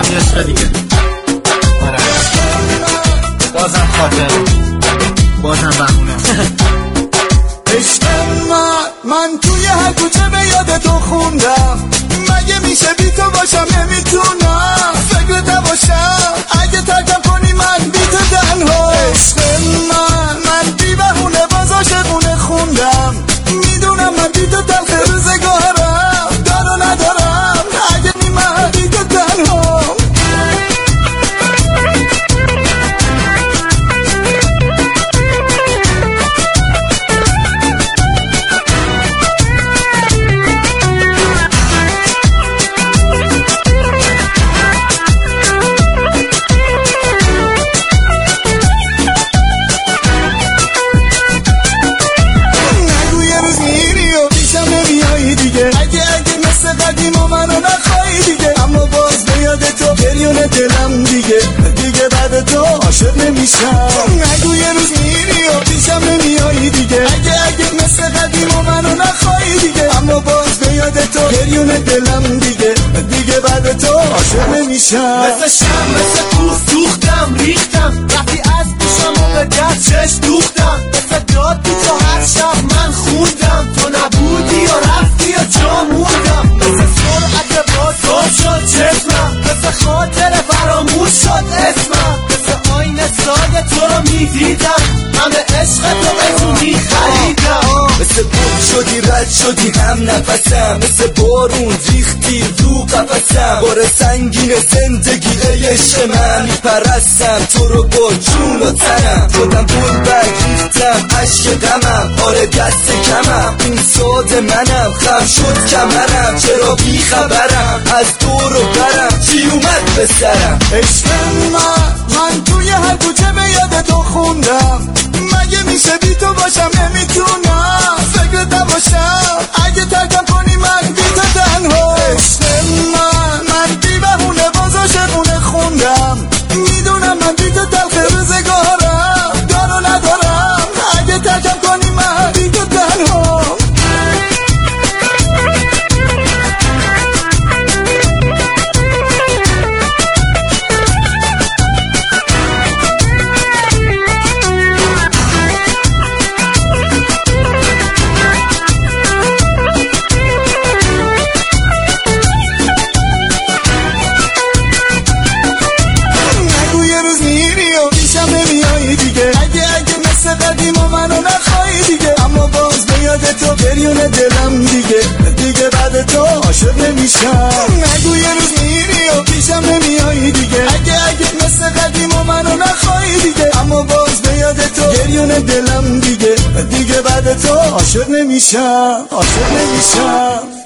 هم یه دیگه. آره. بازم خاطر. بازم بهونه. عشق من من توی هر کوچه به یاد تو خوندم. مگه میشه بی تو باشم؟ نمی‌تونم. دلم دیگه دیگه بعد تو عاشق نمیشم. مثل شم مثل کوه سوختم ریختم. وقتی از پیشم و به دست چش دوختم. مثل داد تو تو هر شب من خوندم. تو نبودی و رفتی و جا موندم. مثل سرعت باز گم شد چشمم. مثل خاطر فراموش شد اسمم. مثل آینه سایه تو رو می‌دیدم. همه عشق تو بتونی خریدم مثل بود شدی رد شدی هم نفسم. مثل بار سنگین زندگی عشق من میپرستم. تو رو با جون و تنم. خودم بول ریختم عشق غمم. آره دست کمم. این ساد منم. خم شد کمرم. چرا بی خبرم؟ از دور و برم. چی اومد به سرم؟ عشق من من توی هر کوچه به یاد تو خوندم. مگه میشه بی تو باشم؟ نمی‌تونم. فکر باشم گریون دلم دیگه. دیگه بعد تو عاشق نمیشم. نگو یه روز میری و پیشم نمیایی دیگه. اگه اگه مثل قدیم و منو نخوایی دیگه. اما باز به یاد تو گریون دلم دیگه. دیگه بعد تو عاشق نمیشم. عاشق نمیشم.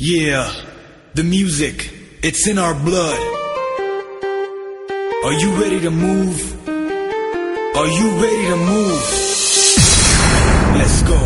Yeah, the music, it's in our blood. Are you ready to move? Are you ready to move? Let's go.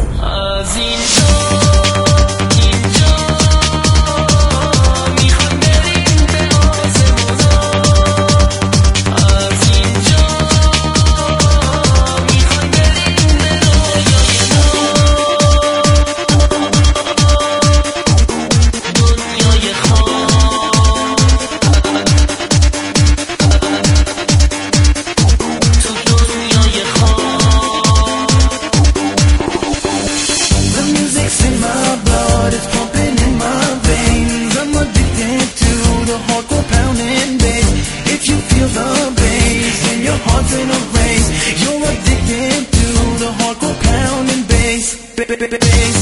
baby, baby.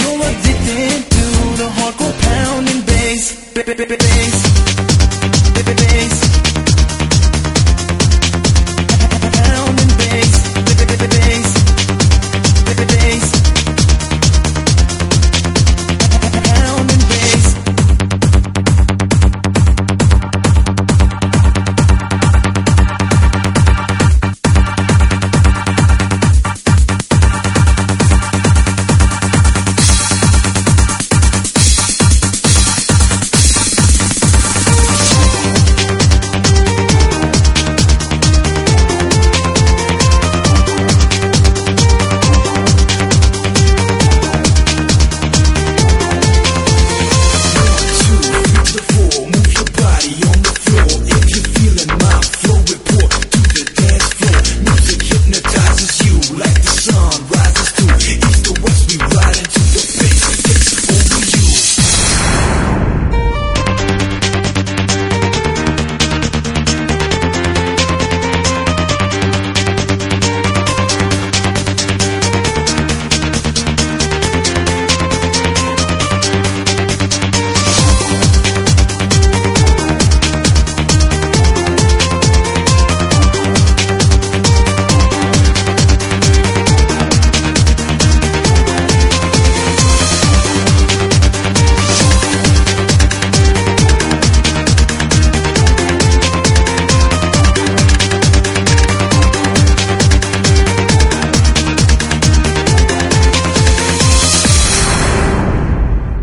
You're addicted to the hardcore pounding bass, bass.